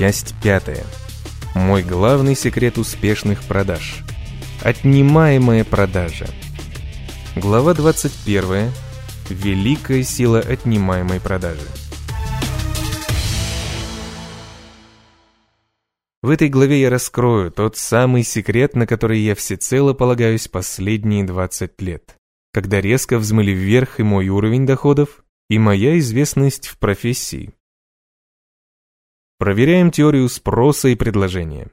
Часть пятая. Мой главный секрет успешных продаж. Отнимаемая продажа. Глава 21. Великая сила отнимаемой продажи. В этой главе я раскрою тот самый секрет, на который я всецело полагаюсь последние 20 лет, когда резко взмыли вверх и мой уровень доходов, и моя известность в профессии. Проверяем теорию спроса и предложения.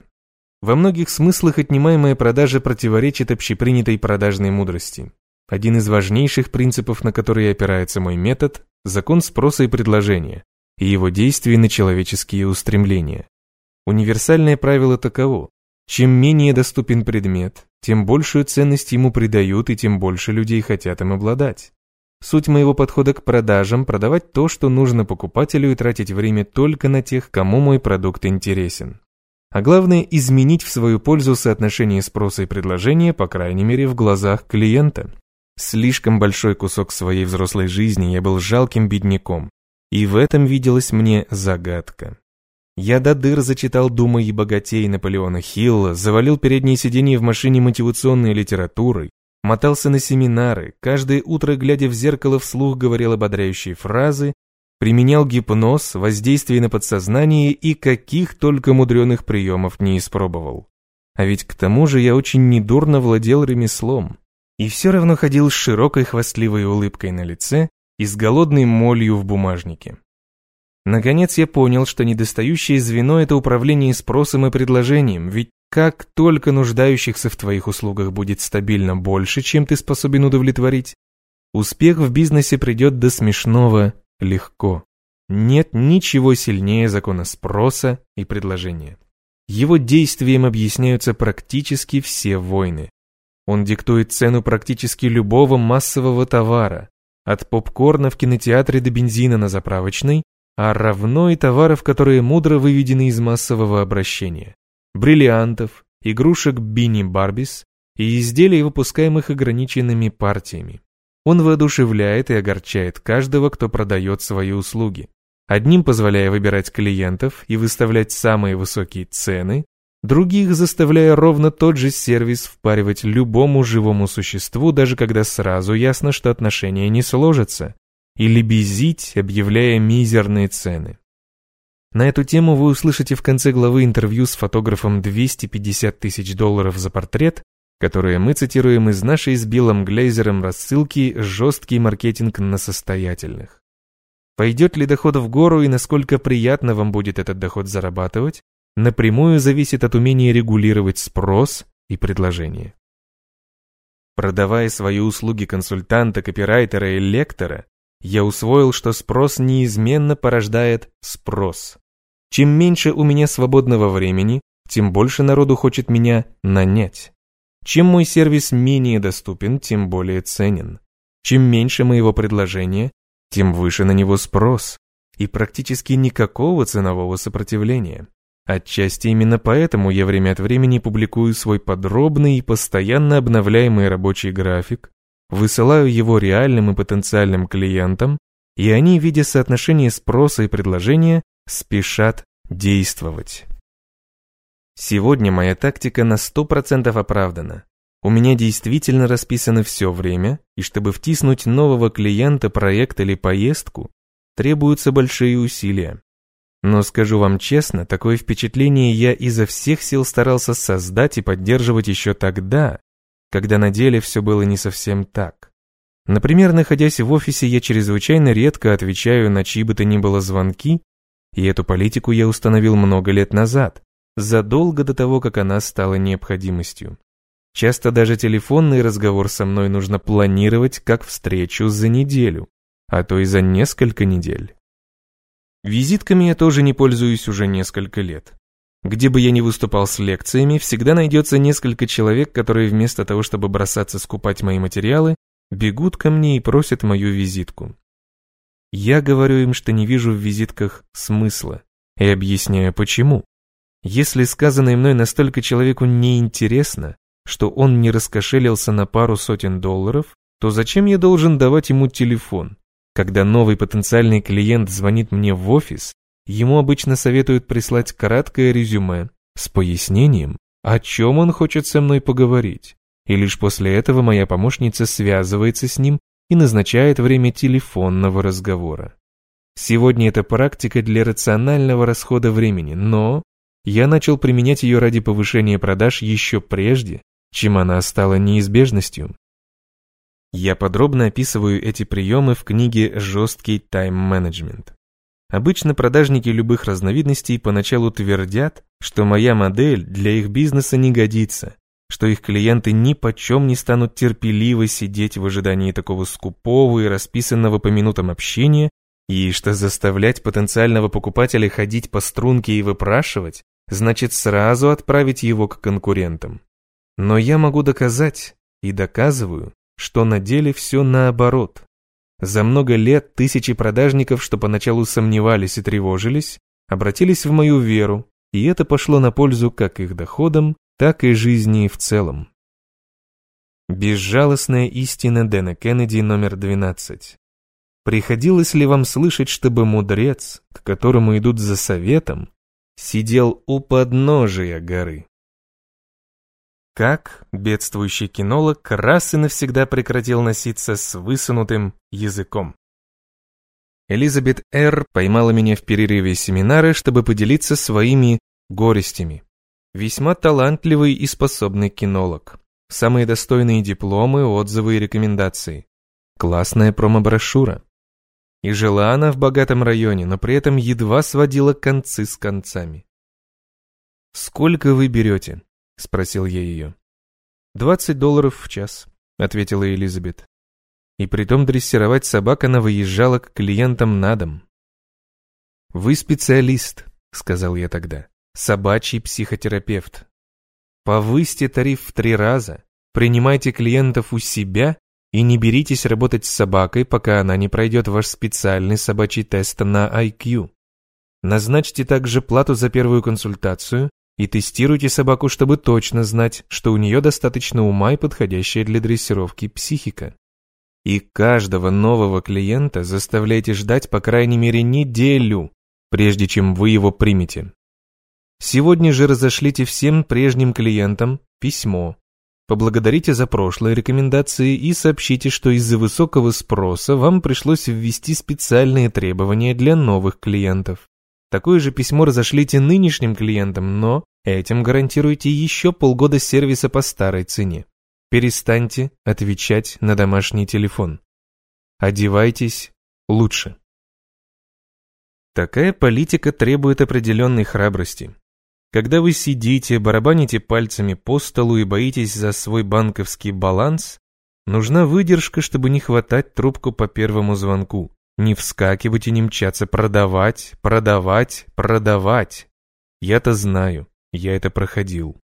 Во многих смыслах отнимаемая продажа противоречит общепринятой продажной мудрости. Один из важнейших принципов, на который опирается мой метод – закон спроса и предложения, и его действие на человеческие устремления. Универсальное правило таково. Чем менее доступен предмет, тем большую ценность ему придают и тем больше людей хотят им обладать. Суть моего подхода к продажам – продавать то, что нужно покупателю и тратить время только на тех, кому мой продукт интересен. А главное – изменить в свою пользу соотношение спроса и предложения, по крайней мере, в глазах клиента. Слишком большой кусок своей взрослой жизни я был жалким бедняком, и в этом виделась мне загадка. Я до дыр зачитал «Думы и богатей» Наполеона Хилла, завалил передние сиденья в машине мотивационной литературой, мотался на семинары, каждое утро, глядя в зеркало, вслух говорил ободряющие фразы, применял гипноз, воздействие на подсознание и каких только мудреных приемов не испробовал. А ведь к тому же я очень недурно владел ремеслом. И все равно ходил с широкой хвастливой улыбкой на лице и с голодной молью в бумажнике. Наконец я понял, что недостающее звено – это управление спросом и предложением, ведь как только нуждающихся в твоих услугах будет стабильно больше, чем ты способен удовлетворить, успех в бизнесе придет до смешного легко. Нет ничего сильнее закона спроса и предложения. Его действием объясняются практически все войны. Он диктует цену практически любого массового товара, от попкорна в кинотеатре до бензина на заправочной, а равно и товаров, которые мудро выведены из массового обращения бриллиантов, игрушек Бини Барбис и изделий, выпускаемых ограниченными партиями. Он воодушевляет и огорчает каждого, кто продает свои услуги. Одним позволяя выбирать клиентов и выставлять самые высокие цены, других заставляя ровно тот же сервис впаривать любому живому существу, даже когда сразу ясно, что отношения не сложатся, или безить, объявляя мизерные цены. На эту тему вы услышите в конце главы интервью с фотографом 250 тысяч долларов за портрет, которое мы цитируем из нашей с Биллом Глейзером рассылки «Жесткий маркетинг на состоятельных». Пойдет ли доход в гору и насколько приятно вам будет этот доход зарабатывать, напрямую зависит от умения регулировать спрос и предложение. Продавая свои услуги консультанта, копирайтера и лектора, я усвоил, что спрос неизменно порождает спрос. Чем меньше у меня свободного времени, тем больше народу хочет меня нанять. Чем мой сервис менее доступен, тем более ценен. Чем меньше моего предложения, тем выше на него спрос. И практически никакого ценового сопротивления. Отчасти именно поэтому я время от времени публикую свой подробный и постоянно обновляемый рабочий график, высылаю его реальным и потенциальным клиентам, и они, видя соотношение спроса и предложения, спешат действовать. Сегодня моя тактика на 100% оправдана. У меня действительно расписано все время, и чтобы втиснуть нового клиента, проект или поездку, требуются большие усилия. Но скажу вам честно, такое впечатление я изо всех сил старался создать и поддерживать еще тогда, когда на деле все было не совсем так. Например, находясь в офисе, я чрезвычайно редко отвечаю на чьи бы то ни было звонки, и эту политику я установил много лет назад, задолго до того, как она стала необходимостью. Часто даже телефонный разговор со мной нужно планировать как встречу за неделю, а то и за несколько недель. Визитками я тоже не пользуюсь уже несколько лет. Где бы я ни выступал с лекциями, всегда найдется несколько человек, которые вместо того, чтобы бросаться скупать мои материалы, бегут ко мне и просят мою визитку. Я говорю им, что не вижу в визитках смысла, и объясняю почему. Если сказанное мной настолько человеку неинтересно, что он не раскошелился на пару сотен долларов, то зачем я должен давать ему телефон? Когда новый потенциальный клиент звонит мне в офис, ему обычно советуют прислать краткое резюме с пояснением, о чем он хочет со мной поговорить. И лишь после этого моя помощница связывается с ним и назначает время телефонного разговора. Сегодня это практика для рационального расхода времени, но я начал применять ее ради повышения продаж еще прежде, чем она стала неизбежностью. Я подробно описываю эти приемы в книге «Жесткий тайм-менеджмент». Обычно продажники любых разновидностей поначалу твердят, что моя модель для их бизнеса не годится, что их клиенты ни почем не станут терпеливо сидеть в ожидании такого скупого и расписанного по минутам общения, и что заставлять потенциального покупателя ходить по струнке и выпрашивать, значит сразу отправить его к конкурентам. Но я могу доказать, и доказываю, что на деле все наоборот. За много лет тысячи продажников, что поначалу сомневались и тревожились, обратились в мою веру, и это пошло на пользу как их доходам, так и жизни в целом. Безжалостная истина Дэна Кеннеди номер 12. Приходилось ли вам слышать, чтобы мудрец, к которому идут за советом, сидел у подножия горы? Как бедствующий кинолог раз и навсегда прекратил носиться с высунутым языком. Элизабет Р. поймала меня в перерыве семинара, чтобы поделиться своими горестями. Весьма талантливый и способный кинолог. Самые достойные дипломы, отзывы и рекомендации. Классная промо-брошюра. И жила она в богатом районе, но при этом едва сводила концы с концами. «Сколько вы берете?» – спросил я ее. «Двадцать долларов в час», – ответила Элизабет. И притом дрессировать собак она выезжала к клиентам на дом. «Вы специалист», – сказал я тогда собачий психотерапевт. Повысьте тариф в три раза, принимайте клиентов у себя и не беритесь работать с собакой, пока она не пройдет ваш специальный собачий тест на IQ. Назначьте также плату за первую консультацию и тестируйте собаку, чтобы точно знать, что у нее достаточно ума и подходящая для дрессировки психика. И каждого нового клиента заставляйте ждать по крайней мере неделю, прежде чем вы его примете. Сегодня же разошлите всем прежним клиентам письмо. Поблагодарите за прошлые рекомендации и сообщите, что из-за высокого спроса вам пришлось ввести специальные требования для новых клиентов. Такое же письмо разошлите нынешним клиентам, но этим гарантируйте еще полгода сервиса по старой цене. Перестаньте отвечать на домашний телефон. Одевайтесь лучше. Такая политика требует определенной храбрости. Когда вы сидите, барабаните пальцами по столу и боитесь за свой банковский баланс, нужна выдержка, чтобы не хватать трубку по первому звонку, не вскакивать и не мчаться продавать, продавать, продавать. Я-то знаю, я это проходил.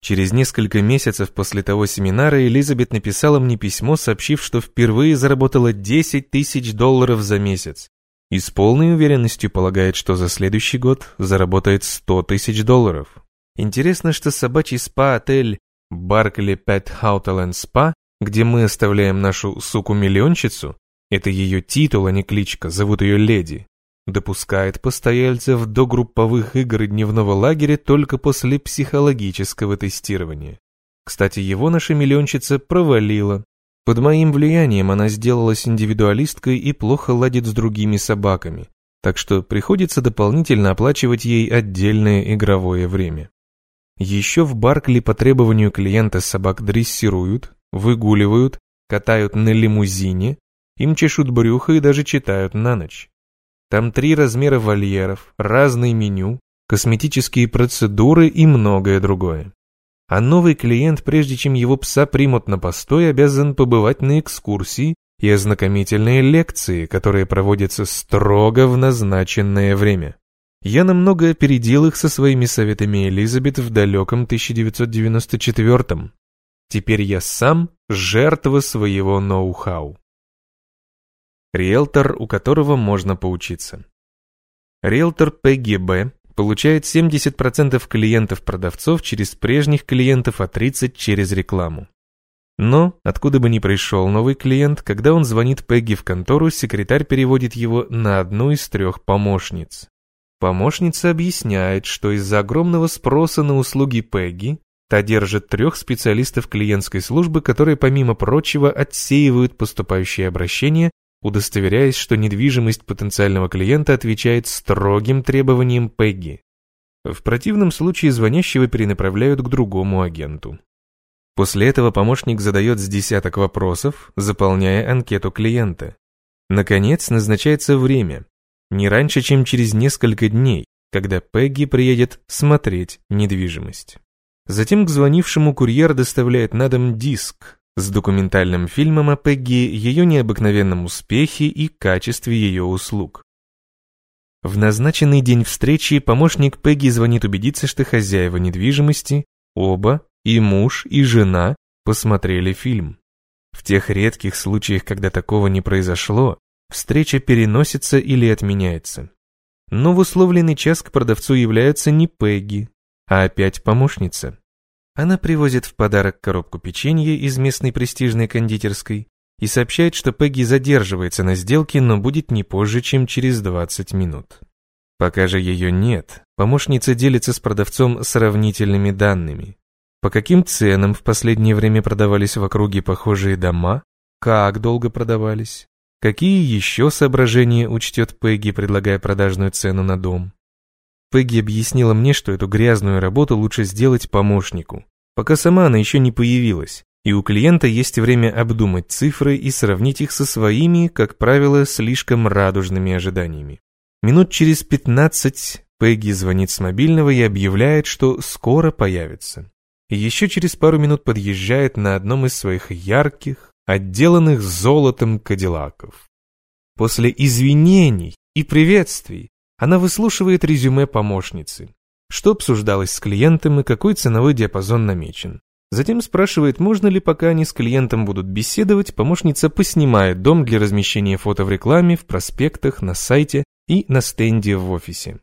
Через несколько месяцев после того семинара Элизабет написала мне письмо, сообщив, что впервые заработала 10 тысяч долларов за месяц и с полной уверенностью полагает, что за следующий год заработает 100 тысяч долларов. Интересно, что собачий спа-отель Баркли Hotel and Spa, где мы оставляем нашу суку-миллионщицу, это ее титул, а не кличка, зовут ее Леди, допускает постояльцев до групповых игр и дневного лагеря только после психологического тестирования. Кстати, его наша миллионщица провалила, под моим влиянием она сделалась индивидуалисткой и плохо ладит с другими собаками, так что приходится дополнительно оплачивать ей отдельное игровое время. Еще в Баркли по требованию клиента собак дрессируют, выгуливают, катают на лимузине, им чешут брюхо и даже читают на ночь. Там три размера вольеров, разное меню, косметические процедуры и многое другое а новый клиент, прежде чем его пса примут на постой, обязан побывать на экскурсии и ознакомительные лекции, которые проводятся строго в назначенное время. Я намного опередил их со своими советами Элизабет в далеком 1994-м. Теперь я сам жертва своего ноу-хау. Риэлтор, у которого можно поучиться. Риэлтор ПГБ получает 70% клиентов-продавцов через прежних клиентов, а 30% через рекламу. Но, откуда бы ни пришел новый клиент, когда он звонит Пегги в контору, секретарь переводит его на одну из трех помощниц. Помощница объясняет, что из-за огромного спроса на услуги Пегги та держит трех специалистов клиентской службы, которые, помимо прочего, отсеивают поступающие обращения, удостоверяясь, что недвижимость потенциального клиента отвечает строгим требованиям Пегги. В противном случае звонящего перенаправляют к другому агенту. После этого помощник задает с десяток вопросов, заполняя анкету клиента. Наконец, назначается время, не раньше, чем через несколько дней, когда Пегги приедет смотреть недвижимость. Затем к звонившему курьер доставляет на дом диск с документальным фильмом о Пегги, ее необыкновенном успехе и качестве ее услуг. В назначенный день встречи помощник Пегги звонит убедиться, что хозяева недвижимости, оба, и муж, и жена, посмотрели фильм. В тех редких случаях, когда такого не произошло, встреча переносится или отменяется. Но в условленный час к продавцу является не Пегги, а опять помощница. Она привозит в подарок коробку печенья из местной престижной кондитерской и сообщает, что Пегги задерживается на сделке, но будет не позже, чем через 20 минут. Пока же ее нет, помощница делится с продавцом сравнительными данными. По каким ценам в последнее время продавались в округе похожие дома, как долго продавались, Какие еще соображения учтет Пегги, предлагая продажную цену на дом? Пегги объяснила мне, что эту грязную работу лучше сделать помощнику, пока сама она еще не появилась, и у клиента есть время обдумать цифры и сравнить их со своими, как правило, слишком радужными ожиданиями. Минут через 15 Пегги звонит с мобильного и объявляет, что скоро появится. Еще через пару минут подъезжает на одном из своих ярких, отделанных золотом кадиллаков. После извинений и приветствий она выслушивает резюме помощницы, что обсуждалось с клиентом и какой ценовой диапазон намечен. Затем спрашивает, можно ли, пока они с клиентом будут беседовать, помощница поснимает дом для размещения фото в рекламе, в проспектах, на сайте и на стенде в офисе.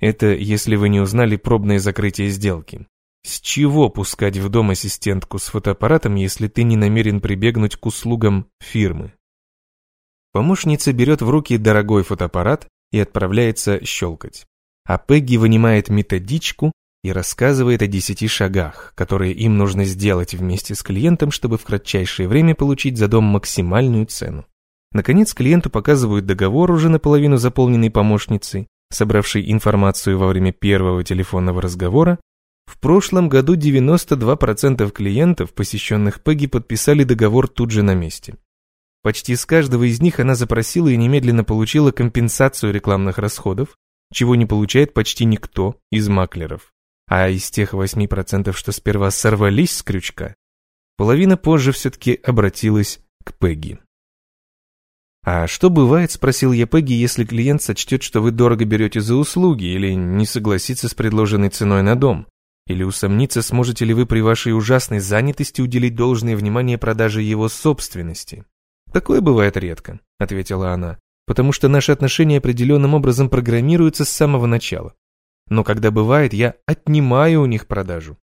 Это если вы не узнали пробное закрытие сделки. С чего пускать в дом ассистентку с фотоаппаратом, если ты не намерен прибегнуть к услугам фирмы? Помощница берет в руки дорогой фотоаппарат и отправляется щелкать. А Пегги вынимает методичку и рассказывает о десяти шагах, которые им нужно сделать вместе с клиентом, чтобы в кратчайшее время получить за дом максимальную цену. Наконец, клиенту показывают договор, уже наполовину заполненный помощницей, собравшей информацию во время первого телефонного разговора, в прошлом году 92% клиентов, посещенных Пегги, подписали договор тут же на месте. Почти с каждого из них она запросила и немедленно получила компенсацию рекламных расходов, чего не получает почти никто из маклеров. А из тех 8%, что сперва сорвались с крючка, половина позже все-таки обратилась к Пегги. «А что бывает, — спросил я Пегги, — если клиент сочтет, что вы дорого берете за услуги или не согласится с предложенной ценой на дом? Или усомниться, сможете ли вы при вашей ужасной занятости уделить должное внимание продаже его собственности? Такое бывает редко, ответила она, потому что наши отношения определенным образом программируются с самого начала. Но когда бывает, я отнимаю у них продажу.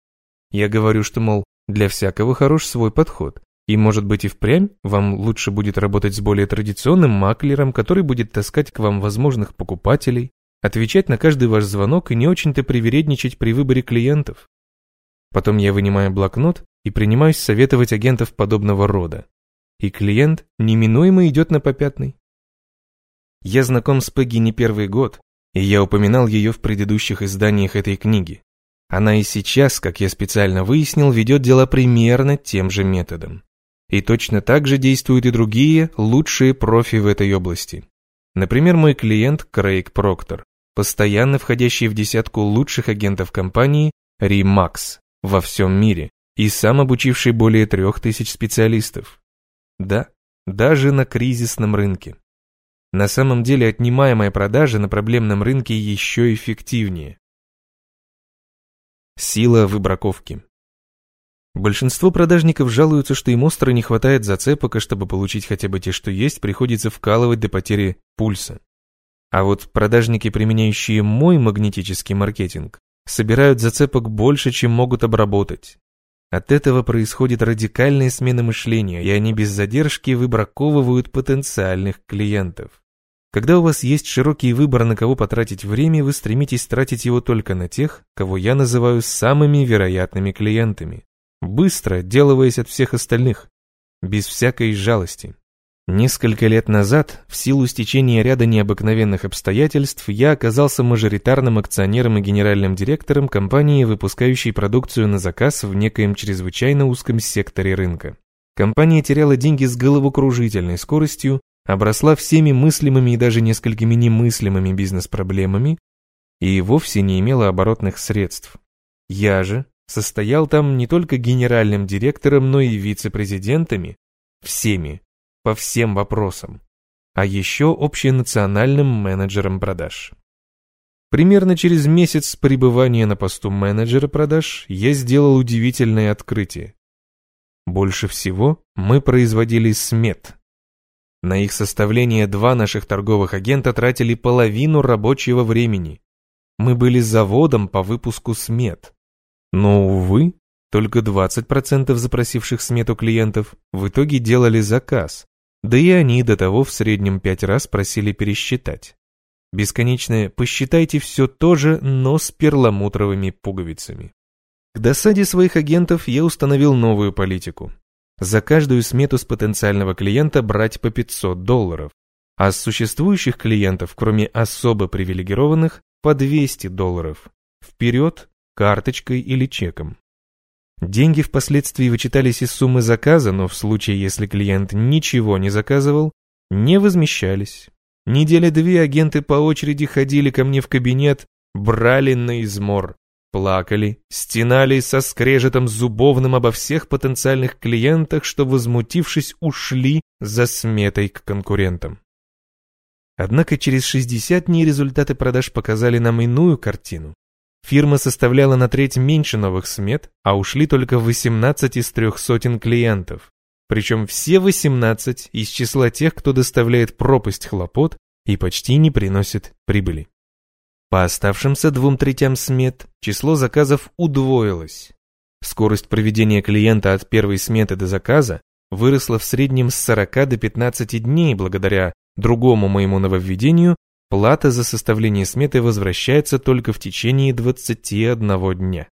Я говорю, что, мол, для всякого хорош свой подход, и, может быть, и впрямь вам лучше будет работать с более традиционным маклером, который будет таскать к вам возможных покупателей, отвечать на каждый ваш звонок и не очень-то привередничать при выборе клиентов. Потом я вынимаю блокнот и принимаюсь советовать агентов подобного рода. И клиент неминуемо идет на попятный. Я знаком с Пегги не первый год, и я упоминал ее в предыдущих изданиях этой книги. Она и сейчас, как я специально выяснил, ведет дела примерно тем же методом. И точно так же действуют и другие, лучшие профи в этой области. Например, мой клиент Крейг Проктор, постоянно входящий в десятку лучших агентов компании Remax во всем мире и сам обучивший более трех тысяч специалистов. Да, даже на кризисном рынке. На самом деле отнимаемая продажа на проблемном рынке еще эффективнее. Сила выбраковки. Большинство продажников жалуются, что им остро не хватает зацепок, и чтобы получить хотя бы те, что есть, приходится вкалывать до потери пульса. А вот продажники, применяющие мой магнетический маркетинг, собирают зацепок больше, чем могут обработать. От этого происходит радикальная смена мышления, и они без задержки выбраковывают потенциальных клиентов. Когда у вас есть широкий выбор, на кого потратить время, вы стремитесь тратить его только на тех, кого я называю самыми вероятными клиентами, быстро отделываясь от всех остальных, без всякой жалости. Несколько лет назад, в силу стечения ряда необыкновенных обстоятельств, я оказался мажоритарным акционером и генеральным директором компании, выпускающей продукцию на заказ в некоем чрезвычайно узком секторе рынка. Компания теряла деньги с головокружительной скоростью, обросла всеми мыслимыми и даже несколькими немыслимыми бизнес-проблемами и вовсе не имела оборотных средств. Я же состоял там не только генеральным директором, но и вице-президентами, всеми, по всем вопросам, а еще общенациональным менеджером продаж. Примерно через месяц пребывания на посту менеджера продаж я сделал удивительное открытие. Больше всего мы производили смет. На их составление два наших торговых агента тратили половину рабочего времени. Мы были заводом по выпуску смет. Но, увы, только 20% запросивших смету клиентов в итоге делали заказ, да и они до того в среднем пять раз просили пересчитать. Бесконечное «посчитайте все то же, но с перламутровыми пуговицами». К досаде своих агентов я установил новую политику. За каждую смету с потенциального клиента брать по 500 долларов, а с существующих клиентов, кроме особо привилегированных, по 200 долларов. Вперед, карточкой или чеком. Деньги впоследствии вычитались из суммы заказа, но в случае, если клиент ничего не заказывал, не возмещались. Недели две агенты по очереди ходили ко мне в кабинет, брали на измор. Плакали, стенали со скрежетом зубовным обо всех потенциальных клиентах, что, возмутившись, ушли за сметой к конкурентам. Однако через 60 дней результаты продаж показали нам иную картину. Фирма составляла на треть меньше новых смет, а ушли только 18 из трех сотен клиентов. Причем все 18 из числа тех, кто доставляет пропасть хлопот и почти не приносит прибыли. По оставшимся двум третям смет число заказов удвоилось. Скорость проведения клиента от первой сметы до заказа выросла в среднем с 40 до 15 дней благодаря другому моему нововведению, плата за составление сметы возвращается только в течение 21 дня.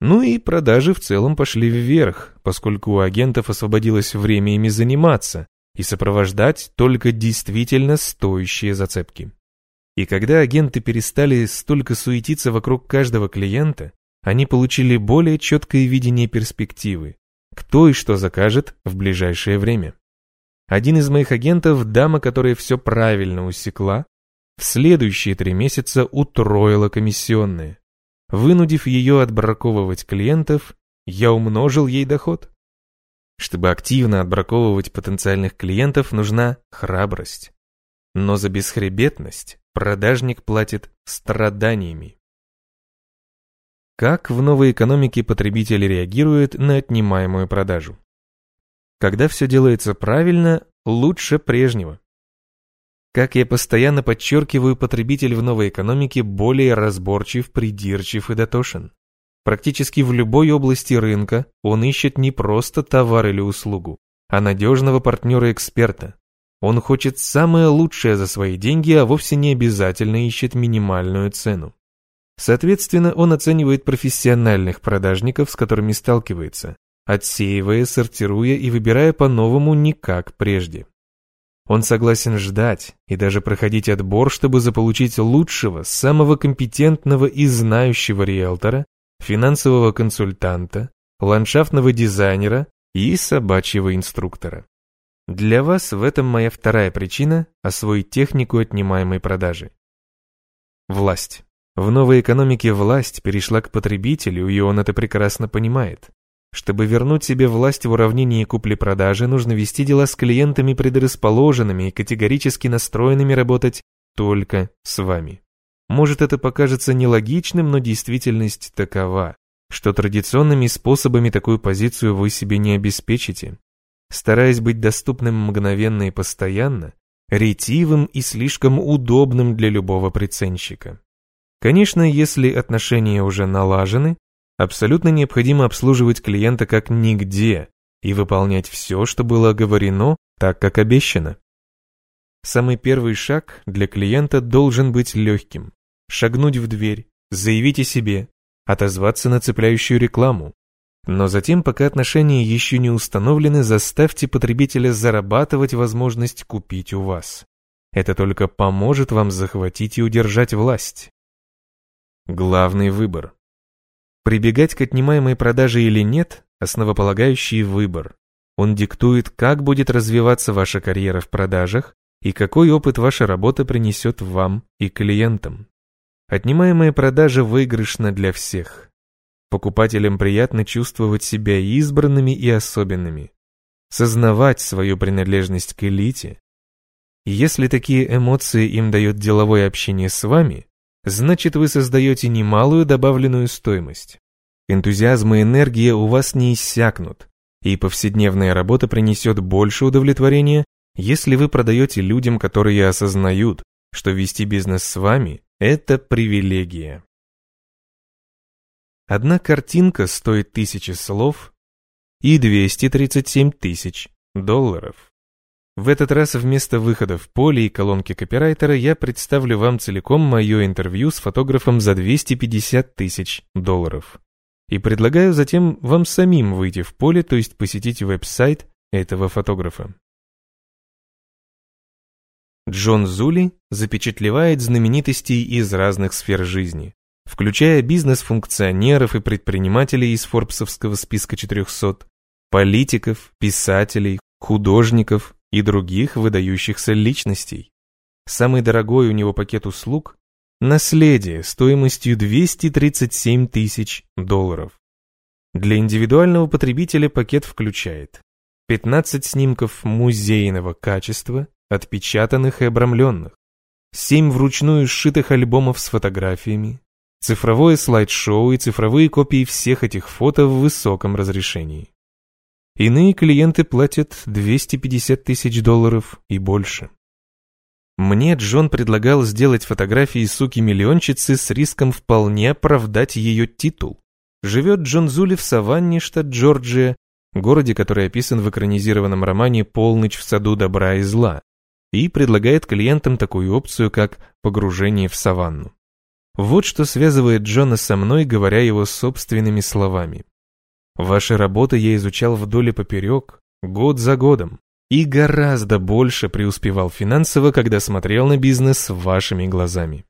Ну и продажи в целом пошли вверх, поскольку у агентов освободилось время ими заниматься и сопровождать только действительно стоящие зацепки. И когда агенты перестали столько суетиться вокруг каждого клиента, они получили более четкое видение перспективы, кто и что закажет в ближайшее время. Один из моих агентов, дама, которая все правильно усекла, в следующие три месяца утроила комиссионные. Вынудив ее отбраковывать клиентов, я умножил ей доход. Чтобы активно отбраковывать потенциальных клиентов, нужна храбрость. Но за бесхребетность продажник платит страданиями. Как в новой экономике потребитель реагирует на отнимаемую продажу? Когда все делается правильно, лучше прежнего. Как я постоянно подчеркиваю, потребитель в новой экономике более разборчив, придирчив и дотошен. Практически в любой области рынка он ищет не просто товар или услугу, а надежного партнера-эксперта, он хочет самое лучшее за свои деньги, а вовсе не обязательно ищет минимальную цену. Соответственно, он оценивает профессиональных продажников, с которыми сталкивается, отсеивая, сортируя и выбирая по-новому не как прежде. Он согласен ждать и даже проходить отбор, чтобы заполучить лучшего, самого компетентного и знающего риэлтора, финансового консультанта, ландшафтного дизайнера и собачьего инструктора. Для вас в этом моя вторая причина – освоить технику отнимаемой продажи. Власть. В новой экономике власть перешла к потребителю, и он это прекрасно понимает. Чтобы вернуть себе власть в уравнении купли-продажи, нужно вести дела с клиентами предрасположенными и категорически настроенными работать только с вами. Может это покажется нелогичным, но действительность такова, что традиционными способами такую позицию вы себе не обеспечите стараясь быть доступным мгновенно и постоянно, ретивым и слишком удобным для любого приценщика. Конечно, если отношения уже налажены, абсолютно необходимо обслуживать клиента как нигде и выполнять все, что было оговорено, так как обещано. Самый первый шаг для клиента должен быть легким. Шагнуть в дверь, заявить о себе, отозваться на цепляющую рекламу. Но затем, пока отношения еще не установлены, заставьте потребителя зарабатывать возможность купить у вас. Это только поможет вам захватить и удержать власть. Главный выбор. Прибегать к отнимаемой продаже или нет – основополагающий выбор. Он диктует, как будет развиваться ваша карьера в продажах и какой опыт ваша работа принесет вам и клиентам. Отнимаемая продажа выигрышна для всех. Покупателям приятно чувствовать себя избранными и особенными, сознавать свою принадлежность к элите. И если такие эмоции им дает деловое общение с вами, значит вы создаете немалую добавленную стоимость. Энтузиазм и энергия у вас не иссякнут, и повседневная работа принесет больше удовлетворения, если вы продаете людям, которые осознают, что вести бизнес с вами – это привилегия. Одна картинка стоит тысячи слов и 237 тысяч долларов. В этот раз вместо выхода в поле и колонки копирайтера я представлю вам целиком мое интервью с фотографом за 250 тысяч долларов. И предлагаю затем вам самим выйти в поле, то есть посетить веб-сайт этого фотографа. Джон Зули запечатлевает знаменитостей из разных сфер жизни, включая бизнес-функционеров и предпринимателей из форбсовского списка 400, политиков, писателей, художников и других выдающихся личностей. Самый дорогой у него пакет услуг – наследие стоимостью 237 тысяч долларов. Для индивидуального потребителя пакет включает 15 снимков музейного качества отпечатанных и обрамленных, семь вручную сшитых альбомов с фотографиями, цифровое слайд-шоу и цифровые копии всех этих фото в высоком разрешении. Иные клиенты платят 250 тысяч долларов и больше. Мне Джон предлагал сделать фотографии суки-миллионщицы с риском вполне оправдать ее титул. Живет Джон Зули в Саванне, штат Джорджия, городе, который описан в экранизированном романе «Полночь в саду добра и зла», и предлагает клиентам такую опцию, как погружение в саванну. Вот что связывает Джона со мной, говоря его собственными словами. Ваши работы я изучал вдоль и поперек, год за годом, и гораздо больше преуспевал финансово, когда смотрел на бизнес вашими глазами.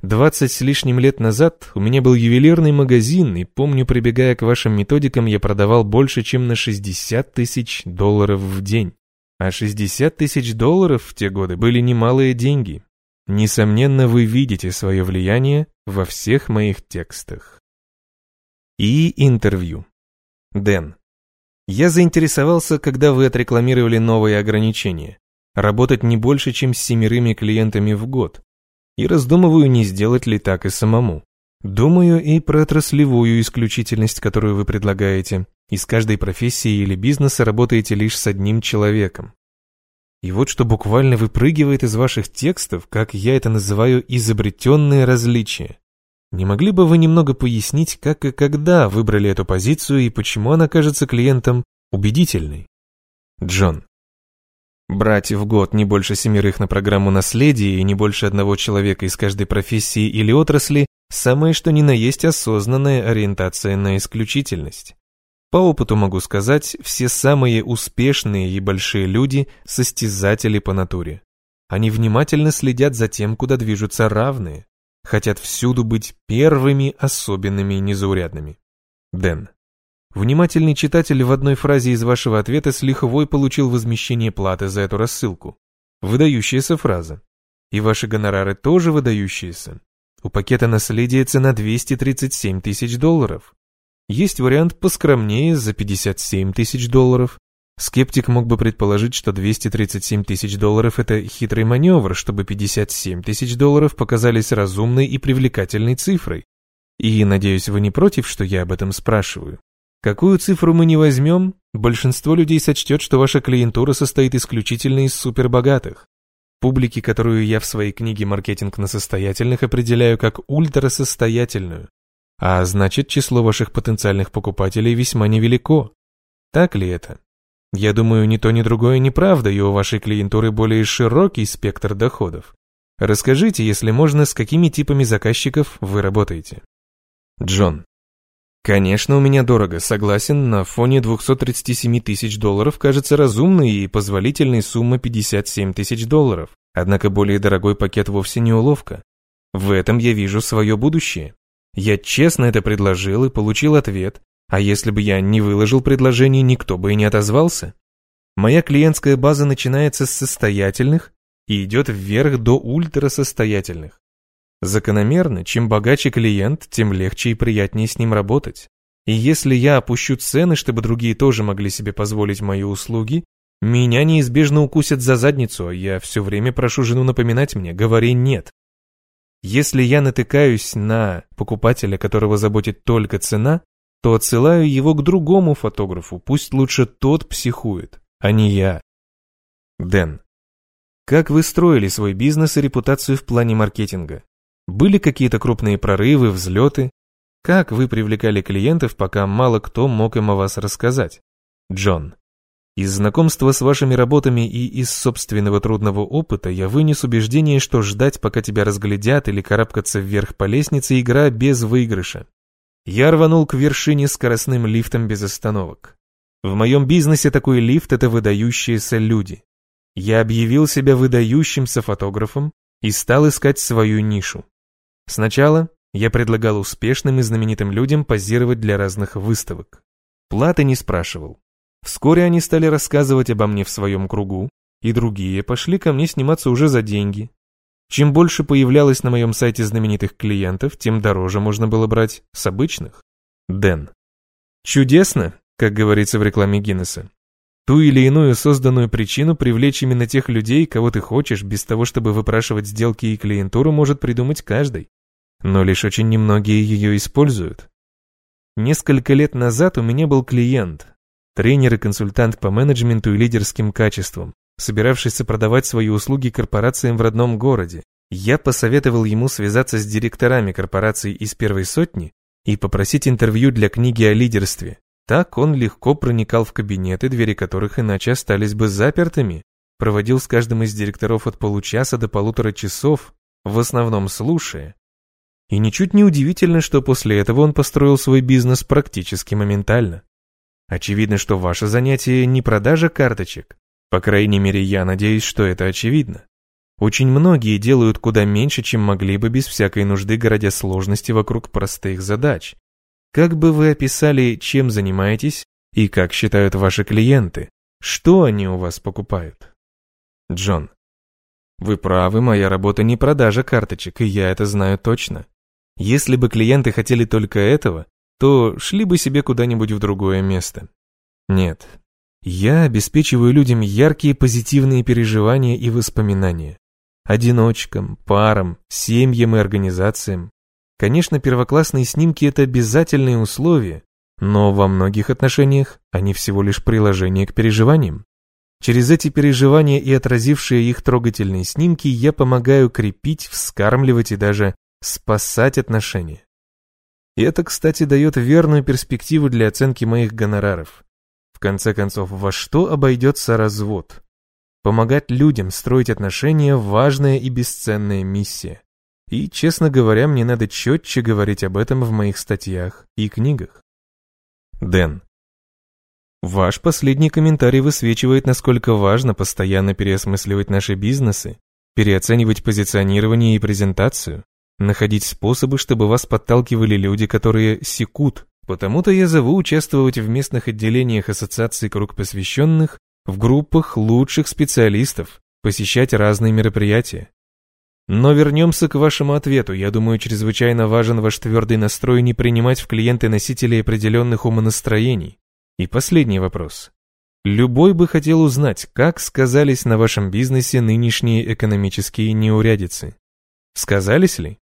Двадцать с лишним лет назад у меня был ювелирный магазин, и помню, прибегая к вашим методикам, я продавал больше, чем на 60 тысяч долларов в день. А 60 тысяч долларов в те годы были немалые деньги. Несомненно, вы видите свое влияние во всех моих текстах. И интервью. Дэн. Я заинтересовался, когда вы отрекламировали новые ограничения. Работать не больше, чем с семерыми клиентами в год. И раздумываю, не сделать ли так и самому. Думаю и про отраслевую исключительность, которую вы предлагаете. Из каждой профессии или бизнеса работаете лишь с одним человеком. И вот что буквально выпрыгивает из ваших текстов, как я это называю, изобретенные различия. Не могли бы вы немного пояснить, как и когда выбрали эту позицию и почему она кажется клиентам убедительной? Джон. Брать в год не больше семерых на программу наследия и не больше одного человека из каждой профессии или отрасли – самое что ни на есть осознанная ориентация на исключительность. По опыту могу сказать, все самые успешные и большие люди – состязатели по натуре. Они внимательно следят за тем, куда движутся равные, хотят всюду быть первыми, особенными и незаурядными. Дэн. Внимательный читатель в одной фразе из вашего ответа с лихвой получил возмещение платы за эту рассылку. Выдающаяся фраза. И ваши гонорары тоже выдающиеся. У пакета наследия цена 237 тысяч долларов. Есть вариант поскромнее за 57 тысяч долларов. Скептик мог бы предположить, что 237 тысяч долларов – это хитрый маневр, чтобы 57 тысяч долларов показались разумной и привлекательной цифрой. И, надеюсь, вы не против, что я об этом спрашиваю. Какую цифру мы не возьмем, большинство людей сочтет, что ваша клиентура состоит исключительно из супербогатых. Публики, которую я в своей книге «Маркетинг на состоятельных» определяю как ультрасостоятельную. А значит, число ваших потенциальных покупателей весьма невелико. Так ли это? Я думаю, ни то, ни другое неправда, и у вашей клиентуры более широкий спектр доходов. Расскажите, если можно, с какими типами заказчиков вы работаете. Джон. Конечно, у меня дорого, согласен, на фоне 237 тысяч долларов кажется разумной и позволительной сумма 57 тысяч долларов. Однако более дорогой пакет вовсе не уловка. В этом я вижу свое будущее. Я честно это предложил и получил ответ, а если бы я не выложил предложение, никто бы и не отозвался. Моя клиентская база начинается с состоятельных и идет вверх до ультрасостоятельных. Закономерно, чем богаче клиент, тем легче и приятнее с ним работать. И если я опущу цены, чтобы другие тоже могли себе позволить мои услуги, меня неизбежно укусят за задницу, а я все время прошу жену напоминать мне, говори «нет». Если я натыкаюсь на покупателя, которого заботит только цена, то отсылаю его к другому фотографу, пусть лучше тот психует, а не я. Дэн. Как вы строили свой бизнес и репутацию в плане маркетинга? Были какие-то крупные прорывы, взлеты? Как вы привлекали клиентов, пока мало кто мог им о вас рассказать? Джон. Из знакомства с вашими работами и из собственного трудного опыта я вынес убеждение, что ждать, пока тебя разглядят или карабкаться вверх по лестнице – игра без выигрыша. Я рванул к вершине скоростным лифтом без остановок. В моем бизнесе такой лифт – это выдающиеся люди. Я объявил себя выдающимся фотографом и стал искать свою нишу. Сначала я предлагал успешным и знаменитым людям позировать для разных выставок. Платы не спрашивал. Вскоре они стали рассказывать обо мне в своем кругу, и другие пошли ко мне сниматься уже за деньги, чем больше появлялось на моем сайте знаменитых клиентов, тем дороже можно было брать с обычных. Дэн. Чудесно, как говорится в рекламе Гиннесса. Ту или иную созданную причину привлечь именно тех людей, кого ты хочешь, без того, чтобы выпрашивать сделки и клиентуру, может придумать каждый. Но лишь очень немногие ее используют. Несколько лет назад у меня был клиент, тренер и консультант по менеджменту и лидерским качествам, собиравшийся продавать свои услуги корпорациям в родном городе. Я посоветовал ему связаться с директорами корпораций из первой сотни и попросить интервью для книги о лидерстве. Так он легко проникал в кабинеты, двери которых иначе остались бы запертыми, проводил с каждым из директоров от получаса до полутора часов, в основном слушая. И ничуть не удивительно, что после этого он построил свой бизнес практически моментально. Очевидно, что ваше занятие не продажа карточек, по крайней мере, я надеюсь, что это очевидно. Очень многие делают куда меньше, чем могли бы без всякой нужды, городя сложности вокруг простых задач. Как бы вы описали, чем занимаетесь и как считают ваши клиенты? Что они у вас покупают? Джон. Вы правы, моя работа не продажа карточек, и я это знаю точно. Если бы клиенты хотели только этого, то шли бы себе куда-нибудь в другое место. Нет, я обеспечиваю людям яркие позитивные переживания и воспоминания. Одиночкам, парам, семьям и организациям. Конечно, первоклассные снимки – это обязательные условия, но во многих отношениях они всего лишь приложение к переживаниям. Через эти переживания и отразившие их трогательные снимки я помогаю крепить, вскармливать и даже спасать отношения. И это, кстати, дает верную перспективу для оценки моих гонораров. В конце концов, во что обойдется развод? Помогать людям строить отношения – важная и бесценная миссия. И, честно говоря, мне надо четче говорить об этом в моих статьях и книгах. Дэн. Ваш последний комментарий высвечивает, насколько важно постоянно переосмысливать наши бизнесы, переоценивать позиционирование и презентацию, находить способы, чтобы вас подталкивали люди, которые секут Потому-то я зову участвовать в местных отделениях Ассоциации Круг Посвященных в группах лучших специалистов, посещать разные мероприятия. Но вернемся к вашему ответу. Я думаю, чрезвычайно важен ваш твердый настрой не принимать в клиенты носителей определенных умонастроений. И последний вопрос. Любой бы хотел узнать, как сказались на вашем бизнесе нынешние экономические неурядицы. Сказались ли?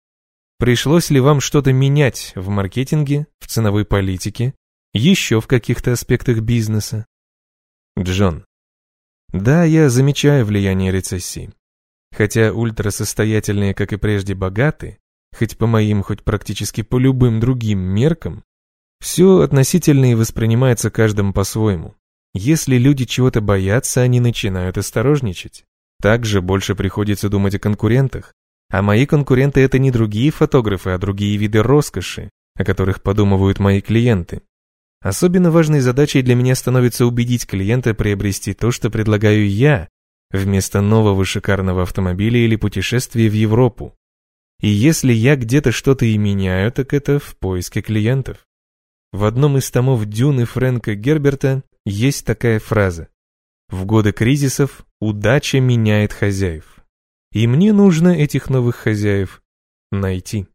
Пришлось ли вам что-то менять в маркетинге, в ценовой политике, еще в каких-то аспектах бизнеса? Джон. Да, я замечаю влияние рецессии. Хотя ультрасостоятельные, как и прежде, богаты, хоть по моим, хоть практически по любым другим меркам, все относительно и воспринимается каждым по-своему. Если люди чего-то боятся, они начинают осторожничать. Также больше приходится думать о конкурентах. А мои конкуренты это не другие фотографы, а другие виды роскоши, о которых подумывают мои клиенты. Особенно важной задачей для меня становится убедить клиента приобрести то, что предлагаю я, вместо нового шикарного автомобиля или путешествия в Европу. И если я где-то что-то и меняю, так это в поиске клиентов. В одном из томов Дюны Фрэнка Герберта есть такая фраза. В годы кризисов удача меняет хозяев. И мне нужно этих новых хозяев найти.